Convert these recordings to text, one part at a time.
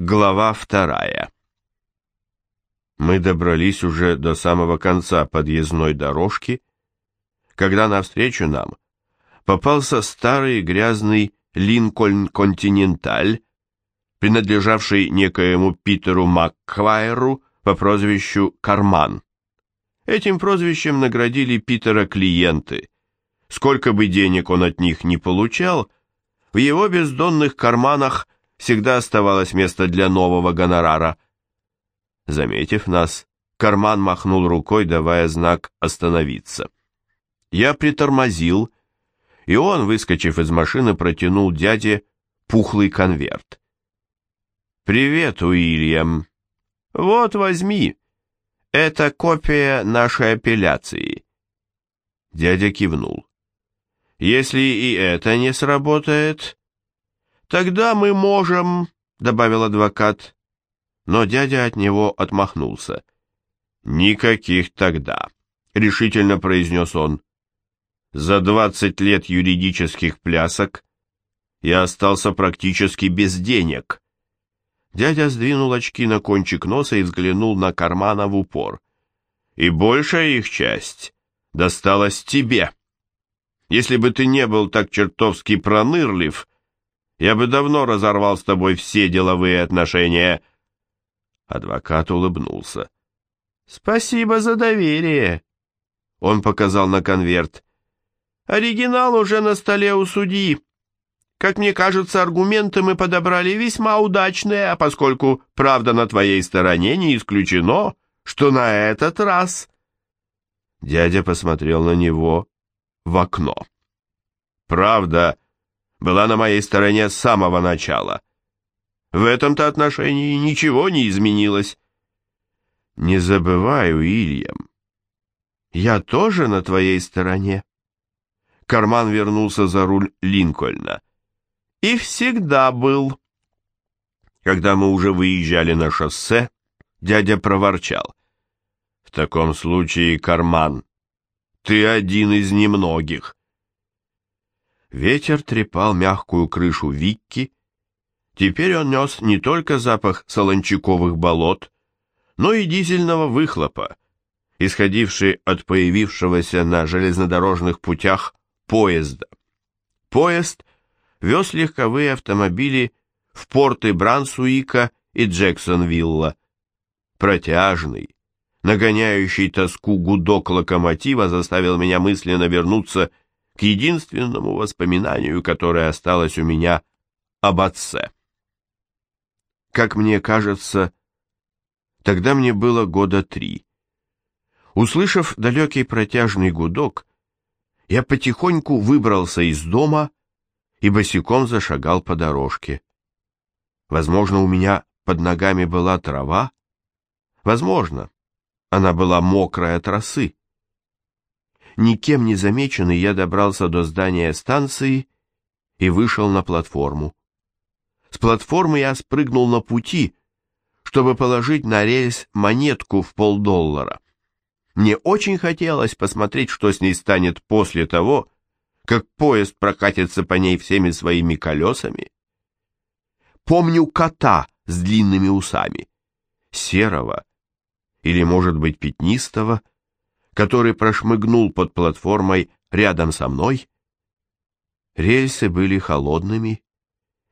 Глава вторая. Мы добрались уже до самого конца подъездной дорожки, когда навстречу нам попался старый грязный Линкольн Континенталь, принадлежавший некоему Питеру Макквайру по прозвищу Карман. Этим прозвищем наградили Питера клиенты. Сколько бы денег он от них не получал, в его бездонных карманах – всегда оставалось место для нового гонорара. Заметив нас, карман махнул рукой, давая знак остановиться. Я притормозил, и он, выскочив из машины, протянул дяде пухлый конверт. «Привет, Уильям. Вот, возьми. Это копия нашей апелляции». Дядя кивнул. «Если и это не сработает, «Тогда мы можем», — добавил адвокат. Но дядя от него отмахнулся. «Никаких тогда», — решительно произнес он. «За двадцать лет юридических плясок я остался практически без денег». Дядя сдвинул очки на кончик носа и взглянул на кармана в упор. «И большая их часть досталась тебе. Если бы ты не был так чертовски пронырлив, я бы давно разорвал с тобой все деловые отношения. Адвокат улыбнулся. Спасибо за доверие. Он показал на конверт. Оригинал уже на столе у судьи. Как мне кажется, аргументы мы подобрали весьма удачные, а поскольку правда на твоей стороне, не исключено, что на этот раз... Дядя посмотрел на него в окно. Правда была на моей стороне с самого начала. В этом-то отношении ничего не изменилось. Не забывай, Уильям, я тоже на твоей стороне. Карман вернулся за руль Линкольна. И всегда был. Когда мы уже выезжали на шоссе, дядя проворчал. В таком случае, Карман, ты один из немногих. Ветер трепал мягкую крышу Викки. Теперь он нес не только запах солончаковых болот, но и дизельного выхлопа, исходивший от появившегося на железнодорожных путях поезда. Поезд вез легковые автомобили в порты Брансуика и Джексонвилла. Протяжный, нагоняющий тоску гудок локомотива заставил меня мысленно вернуться к единственному воспоминанию, которое осталось у меня об отце. Как мне кажется, тогда мне было года три. Услышав далекий протяжный гудок, я потихоньку выбрался из дома и босиком зашагал по дорожке. Возможно, у меня под ногами была трава, возможно, она была мокрая от росы. Никем не замеченный я добрался до здания станции и вышел на платформу. С платформы я спрыгнул на пути, чтобы положить на рельс монетку в полдоллара. Мне очень хотелось посмотреть, что с ней станет после того, как поезд прокатится по ней всеми своими колесами. Помню кота с длинными усами, серого или, может быть, пятнистого, который прошмыгнул под платформой рядом со мной. Рельсы были холодными,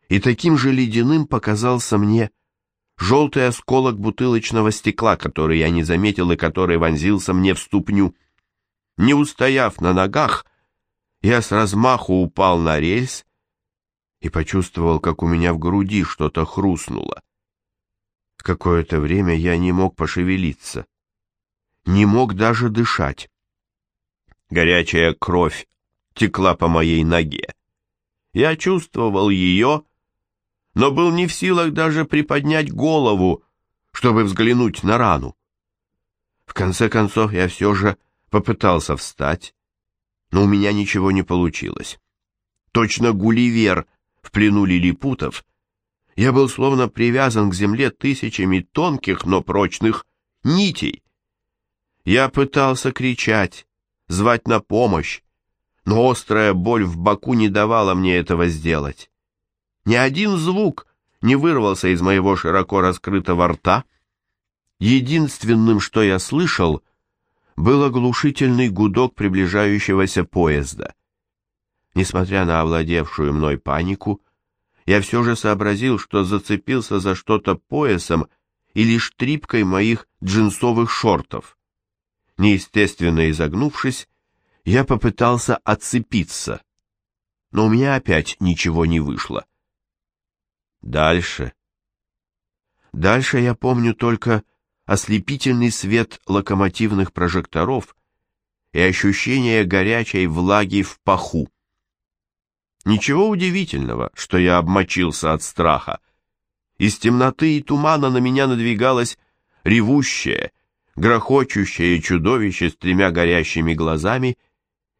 и таким же ледяным показался мне желтый осколок бутылочного стекла, который я не заметил и который вонзился мне в ступню. Не устояв на ногах, я с размаху упал на рельс и почувствовал, как у меня в груди что-то хрустнуло. Какое-то время я не мог пошевелиться не мог даже дышать. Горячая кровь текла по моей ноге. Я чувствовал ее, но был не в силах даже приподнять голову, чтобы взглянуть на рану. В конце концов я все же попытался встать, но у меня ничего не получилось. Точно Гулливер в плену лилипутов, я был словно привязан к земле тысячами тонких, но прочных нитей. Я пытался кричать, звать на помощь, но острая боль в боку не давала мне этого сделать. Ни один звук не вырвался из моего широко раскрытого рта. Единственным, что я слышал, был оглушительный гудок приближающегося поезда. Несмотря на овладевшую мной панику, я все же сообразил, что зацепился за что-то поясом или штрипкой моих джинсовых шортов. Неестественно изогнувшись, я попытался отцепиться, но у меня опять ничего не вышло. Дальше. Дальше я помню только ослепительный свет локомотивных прожекторов и ощущение горячей влаги в паху. Ничего удивительного, что я обмочился от страха. Из темноты и тумана на меня надвигалось ревущее, грохочущее чудовище с тремя горящими глазами,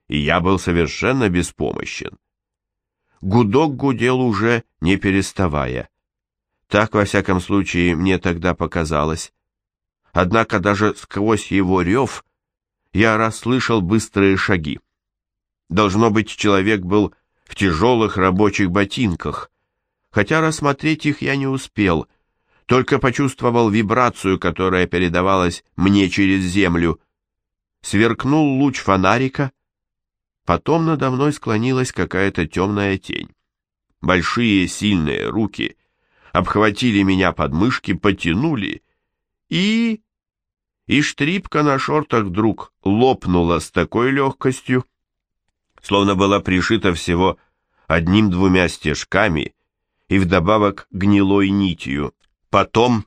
и я был совершенно беспомощен. Гудок гудел уже, не переставая. Так, во всяком случае, мне тогда показалось. Однако даже сквозь его рев я расслышал быстрые шаги. Должно быть, человек был в тяжелых рабочих ботинках, хотя рассмотреть их я не успел, только почувствовал вибрацию, которая передавалась мне через землю. Сверкнул луч фонарика, потом надо мной склонилась какая-то темная тень. Большие сильные руки обхватили меня под мышки, потянули, и... И штрипка на шортах вдруг лопнула с такой легкостью, словно была пришита всего одним-двумя стежками и вдобавок гнилой нитью. Потом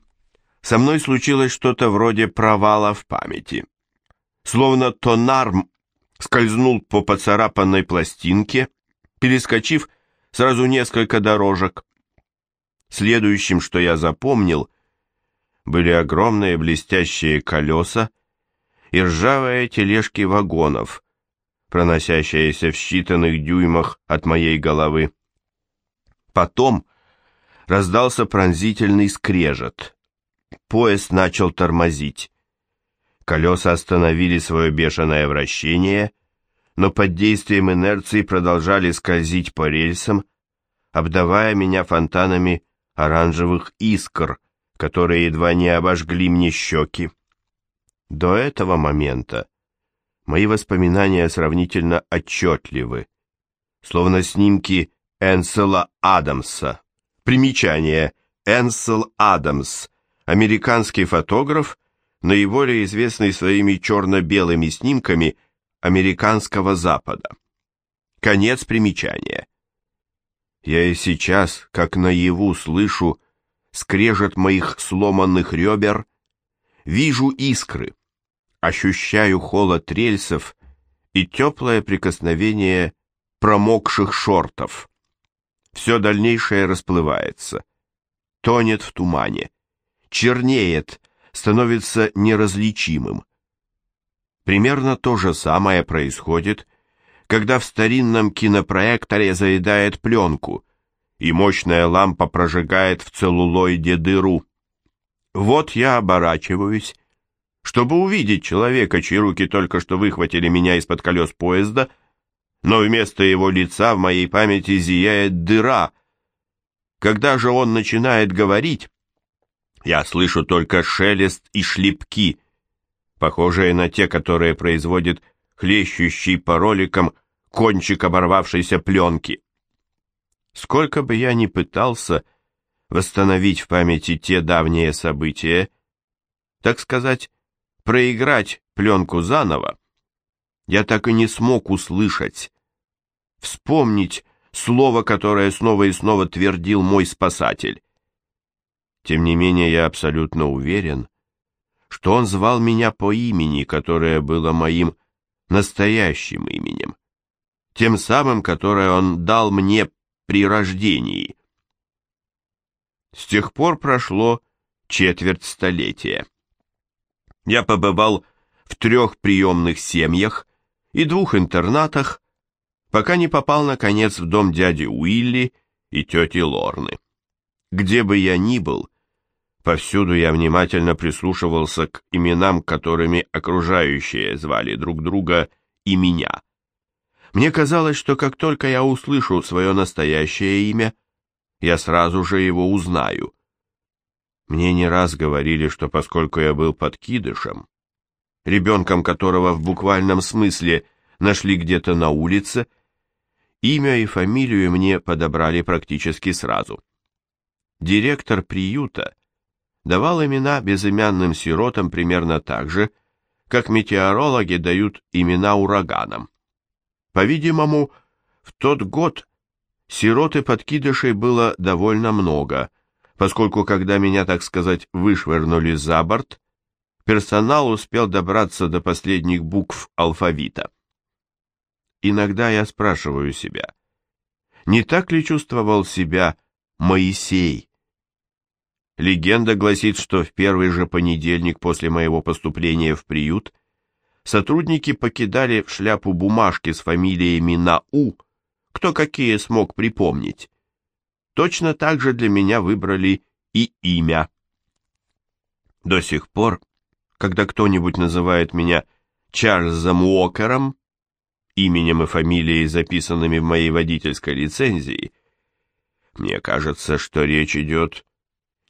со мной случилось что-то вроде провала в памяти. Словно тонарм скользнул по поцарапанной пластинке, перескочив сразу несколько дорожек. Следующим, что я запомнил, были огромные блестящие колеса и ржавые тележки вагонов, проносящаяся в считанных дюймах от моей головы. Потом раздался пронзительный скрежет. Поезд начал тормозить. Колеса остановили свое бешеное вращение, но под действием инерции продолжали скользить по рельсам, обдавая меня фонтанами оранжевых искр, которые едва не обожгли мне щеки. До этого момента мои воспоминания сравнительно отчетливы, словно снимки Энсела Адамса. Примечание. Энсел Адамс, американский фотограф, наиболее известный своими черно-белыми снимками американского Запада. Конец примечания. Я и сейчас, как наяву, слышу скрежет моих сломанных ребер, вижу искры, ощущаю холод рельсов и теплое прикосновение промокших шортов. Все дальнейшее расплывается, тонет в тумане, чернеет, становится неразличимым. Примерно то же самое происходит, когда в старинном кинопроекторе заедает пленку, и мощная лампа прожигает в целлулоиде дыру. Вот я оборачиваюсь чтобы увидеть человека, чьи руки только что выхватили меня из-под колес поезда, но вместо его лица в моей памяти зияет дыра. Когда же он начинает говорить, я слышу только шелест и шлепки, похожие на те, которые производит хлещущий по роликам кончик оборвавшейся пленки. Сколько бы я ни пытался восстановить в памяти те давние события, так сказать, проиграть пленку заново, я так и не смог услышать, вспомнить слово, которое снова и снова твердил мой спасатель. Тем не менее, я абсолютно уверен, что он звал меня по имени, которое было моим настоящим именем, тем самым, которое он дал мне при рождении. С тех пор прошло четверть столетия я побывал в трех приемных семьях и двух интернатах, пока не попал, наконец, в дом дяди Уилли и тети Лорны. Где бы я ни был, повсюду я внимательно прислушивался к именам, которыми окружающие звали друг друга и меня. Мне казалось, что как только я услышу свое настоящее имя, я сразу же его узнаю. Мне не раз говорили, что поскольку я был подкидышем, ребенком которого в буквальном смысле нашли где-то на улице, имя и фамилию мне подобрали практически сразу. Директор приюта давал имена безымянным сиротам примерно так же, как метеорологи дают имена ураганам. По-видимому, в тот год сирот и подкидышей было довольно много – поскольку когда меня, так сказать, вышвырнули за борт, персонал успел добраться до последних букв алфавита. Иногда я спрашиваю себя, не так ли чувствовал себя Моисей? Легенда гласит, что в первый же понедельник после моего поступления в приют сотрудники покидали в шляпу бумажки с фамилиями на «У», кто какие смог припомнить. Точно так же для меня выбрали и имя. До сих пор, когда кто-нибудь называет меня Чарльзом Уокером, именем и фамилией, записанными в моей водительской лицензии, мне кажется, что речь идет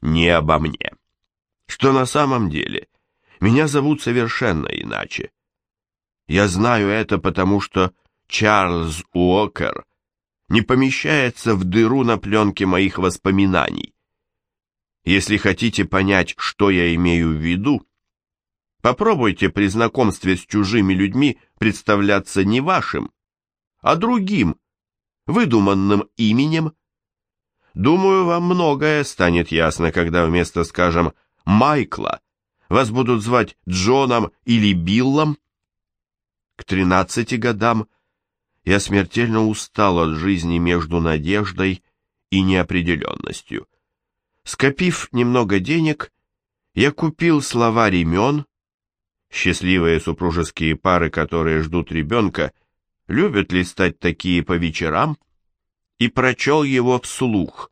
не обо мне. Что на самом деле меня зовут совершенно иначе. Я знаю это потому, что Чарльз Уокер не помещается в дыру на пленке моих воспоминаний. Если хотите понять, что я имею в виду, попробуйте при знакомстве с чужими людьми представляться не вашим, а другим, выдуманным именем. Думаю, вам многое станет ясно, когда вместо, скажем, Майкла вас будут звать Джоном или Биллом. К тринадцати годам – я смертельно устал от жизни между надеждой и неопределенностью. Скопив немного денег, я купил словарь имен. Счастливые супружеские пары, которые ждут ребенка, любят листать такие по вечерам, и прочел его вслух.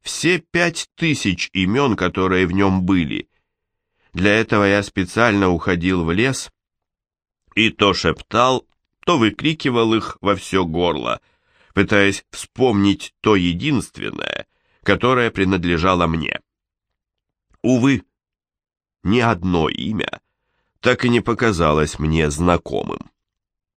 Все пять тысяч имен, которые в нем были. Для этого я специально уходил в лес и то шептал, то выкрикивал их во все горло, пытаясь вспомнить то единственное, которое принадлежало мне. Увы, ни одно имя так и не показалось мне знакомым.